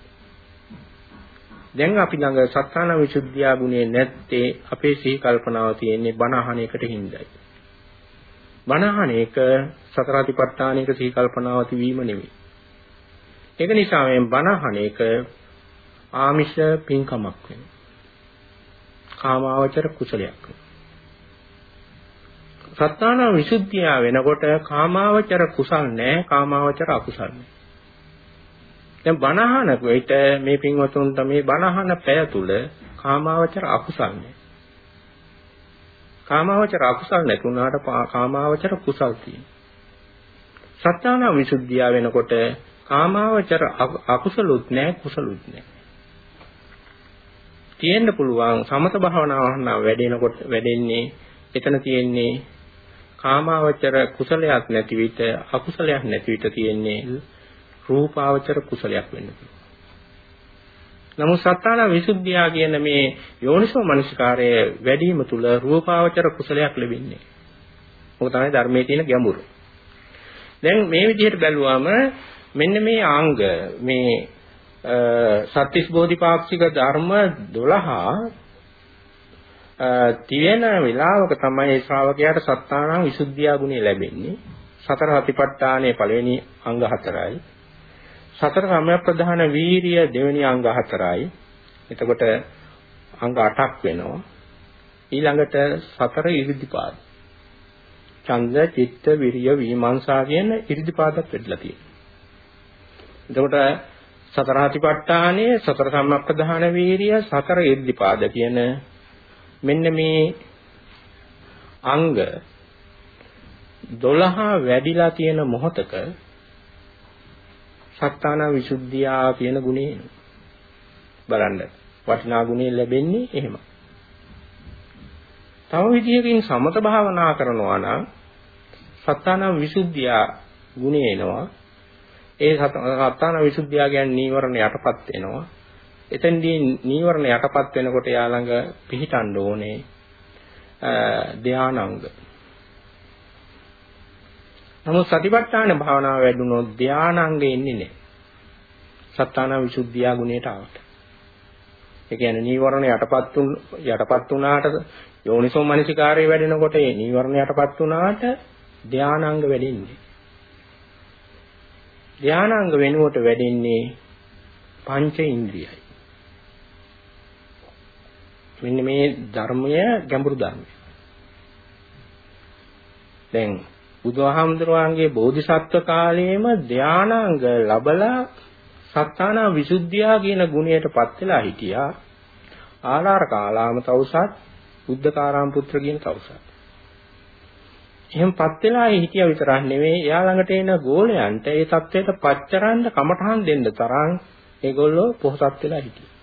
දැන් අපි ළඟ සත්තාන විසුද්ධිය ගුණේ නැත්තේ අපේ සිහි කල්පනාව තියෙන්නේ බණ අහන එකට හිඳයි බණහන එක සතරාතිපට්ඨානයක සිහි කල්පනාවති වීම නෙවෙයි. ඒක නිසා මේ බණහන එක ආමිෂ පින්කමක් වෙනවා. කාමාවචර කුසලයක් වෙනවා. සත්තාන විසුද්ධිය වෙනකොට කාමාවචර කුසල් නැහැ කාමාවචර අකුසල් නැහැ. දැන් බණහන කොයිට මේ පින්වතුන්ට මේ බණහන පැය තුල කාමාවචර අකුසල් නැහැ. කාමාවචර අකුසල් නැති වුණාට කාමාවචර කුසල් තියෙනවා. සත්‍යාන විසුද්ධිය වෙනකොට කාමාවචර අකුසලුත් නැහැ කුසලුත් නැහැ. තියෙන්න පුළුවන් සමත භාවනාව නම් වැඩෙනකොට වැඩෙන්නේ එතන තියෙන්නේ කාමාවචර කුසලයක් නැති විට අකුසලයක් නැති විට තියෙන්නේ රූපාවචර කුසලයක් වෙන්න පුළුවන්. නමුත් සත්තාන විසුද්ධිය කියන මේ යෝනිසෝ මනසිකාරය වැඩි වීම තුල රූපාවචර කුසලයක් ලැබෙන්නේ. මොකද තමයි ධර්මයේ තියෙන ගැඹුර. දැන් මේ විදිහට බැලුවම මෙන්න මේ අංග මේ සත්‍තිස් බෝධිපාක්ෂික ධර්ම 12 තියෙන වෙලාවක තමයි ශ්‍රාවකයාට සත්තානං විසුද්ධිය ගුණය ලැබෙන්නේ. සතර හතිපට්ඨානයේ පළවෙනි අංග හතරයි. සතර සම්‍යක්ප්‍රධාන වීරිය දෙවෙනි අංග හතරයි. එතකොට අංග 8ක් වෙනවා. ඊළඟට සතර ඉරිදිපාද. ඡන්ද, චිත්ත, විරිය, විමර්ශා කියන ඉරිදිපාදත් වෙట్లా තියෙනවා. එතකොට සතර හතිපට්ඨානයේ සතර සම්‍යක්ප්‍රධාන වීරිය, සතර ඉරිදිපාද කියන මෙන්න මේ අංග 12 වැඩිලා තියෙන මොහතක සත්තාන විසුද්ධියා කියන ගුණේ බලන්න වටිනා ගුණේ ලැබෙන්නේ එහෙම. තව විදියකින් සමත භාවනා කරනවා නම් සත්තාන විසුද්ධියා ගුණේ එනවා. ඒ සත්තාන විසුද්ධියා කියන්නේ නීවරණ යටපත් වෙනවා. එතෙන්දී නීවරණ යටපත් වෙනකොට යා ළඟ පිහිටන්න ඕනේ ධානාංග. නමුත් සතිපට්ඨාන භාවනාව වැඩුණොත් ධානාංගෙ එන්නේ නැහැ. සත්තාන විසුද්ධිය ගුණයට ආවට. ඒ කියන්නේ නීවරණ යටපත් වුන් යටපත් වුණාට යෝනිසෝ මනසිකාරය වැඩෙනකොට ඒ නීවරණ යටපත් වුණාට ධානාංග වැඩෙන්නේ. ධානාංග වෙනුවට වැඩෙන්නේ පංච ඉන්ද්‍රියයි. මෙන්න මේ ධර්මය ගැඹුරු ධර්මය. දැන් බුදුහාමුදුරුවන්ගේ බෝධිසත්ව කාලයේම ධානාංග ලබලා සත්තාන විසුද්ධියා කියන ගුණයටපත් වෙලා හිටියා. ආලාර කාලාම තවුසත් බුද්ධකාරාම පුත්‍ර කියන තවුසත්. එහෙම්පත් වෙලා හිටියා විතරක් නෙවෙයි එයා ළඟට එන ගෝලයන්ට ඒ தත්වයට පච්චරන්න කමටහන් දෙන්න තරම් ඒගොල්ලෝ පොහසත් වෙලා හිටියා.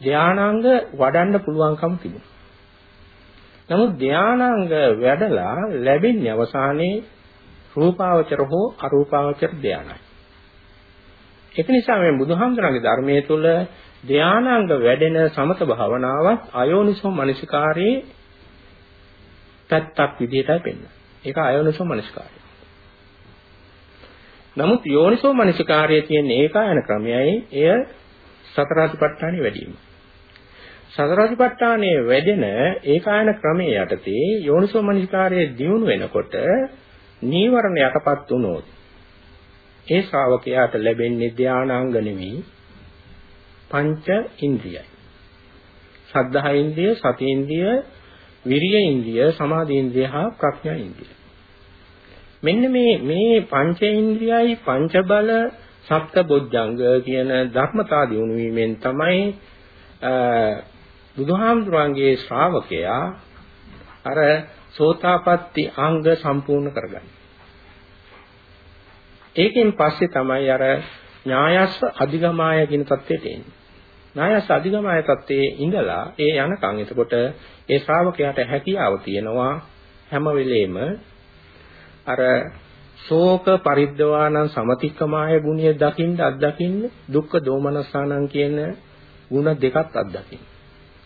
ධානාංග වඩන්න පුළුවන්කම තිබුණා. නමුත් ධානාංග වැඩලා ලැබෙන්නේ අවසානයේ රූපාවචර හෝ අරූපාවචර ධානයි. ඒක නිසා මේ බුදුහාමුදුරන්ගේ ධර්මයේ තුල ධානාංග වැඩෙන සමත භාවනාවත් අයෝනිසෝ මනසිකාරයේ පැත්තක් විදිහටයි පෙන්වන්නේ. ඒක අයෝනිසෝ මනසිකාරය. නමුත් යෝනිසෝ මනසිකාරයේ තියෙන ඒකායන ක්‍රමයයි එය සතරාතිපට්ඨානෙ වැඩිම. සතරාතිපට්ඨානයේ වැඩෙන ඒකායන ක්‍රමයේ යටතේ යෝනිසෝ මනසිකාරයේ දියුණු වෙනකොට නීවරණ යටපත් වුණොත් ඒ ශ්‍රාවකයාට ලැබෙන්නේ ධානාංග නෙවෙයි පංච ඉන්ද්‍රියයි. සද්ධා ඉන්ද්‍රිය, සති ඉන්ද්‍රිය, විරිය ඉන්ද්‍රිය, සමාධි ඉන්ද්‍රිය හා ප්‍රඥා ඉන්ද්‍රිය. මෙන්න මේ මේ පංච ඉන්ද්‍රියයි පංච බල සප්ත බොජ්ජංග කියන ධර්මතා දිනු වීමෙන් තමයි බුදුහාමුදුරන්ගේ ශ්‍රාවකයා අර සෝතාපට්ටි අංග සම්පූර්ණ කරගන්න. ඒකෙන් පස්සේ තමයි අර ඥායස්ස අධිගමාය කියන தත්ත්වයට එන්නේ. ඥායස්ස අධිගමාය தත්ත්වයේ ඉඳලා ඒ යනකම් එතකොට ඒ ශ්‍රාවකයාට හැකියාව තියෙනවා හැම වෙලෙම අර ශෝක පරිද්දවානං සමතික්කමාය ගුණය දකින්න අත්දකින්න දුක්ඛ දෝමනසානං කියන ගුණ දෙකත් අත්දකින්න.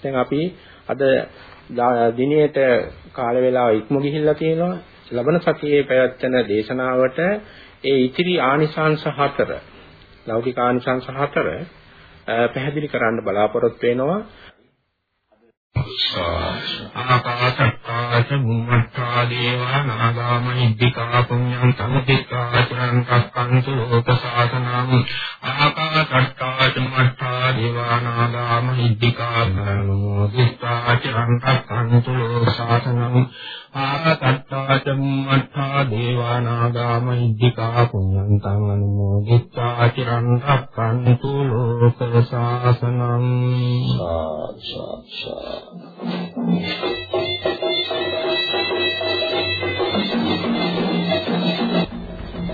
දැන් අපි අද දිනේට කාල වේලාව ඉක්ම ගිහිල්ලා තියෙනවා. ලබන සතියේ පැවැත්වෙන දේශනාවට ඒ ඉතිරි ආනිසංශ හතර ලෞකික ආනිසංශ හතර පැහැදිලි කරන්න බලාපොරොත්තු වෙනවා ආකාශ බුම්මත්තා දේවා නාගාමහිද්దికා පුඤ්ඤං සම්පිතා චරං රක්ඛන්තු ලෝක සාසනං ආකාශට්ටා චුම්මත්තා දේවා නාගාමහිද්దికා නමෝදිස්සා චරං රක්ඛන්තු ලෝක සාසනං ආකාශට්ටා චුම්මත්තා දේවා නාගාමහිද්దికා පුඤ්ඤං තං අනුමෝදිස්සා චරං රක්ඛන්තු ලෝක සාසනං ආචාචා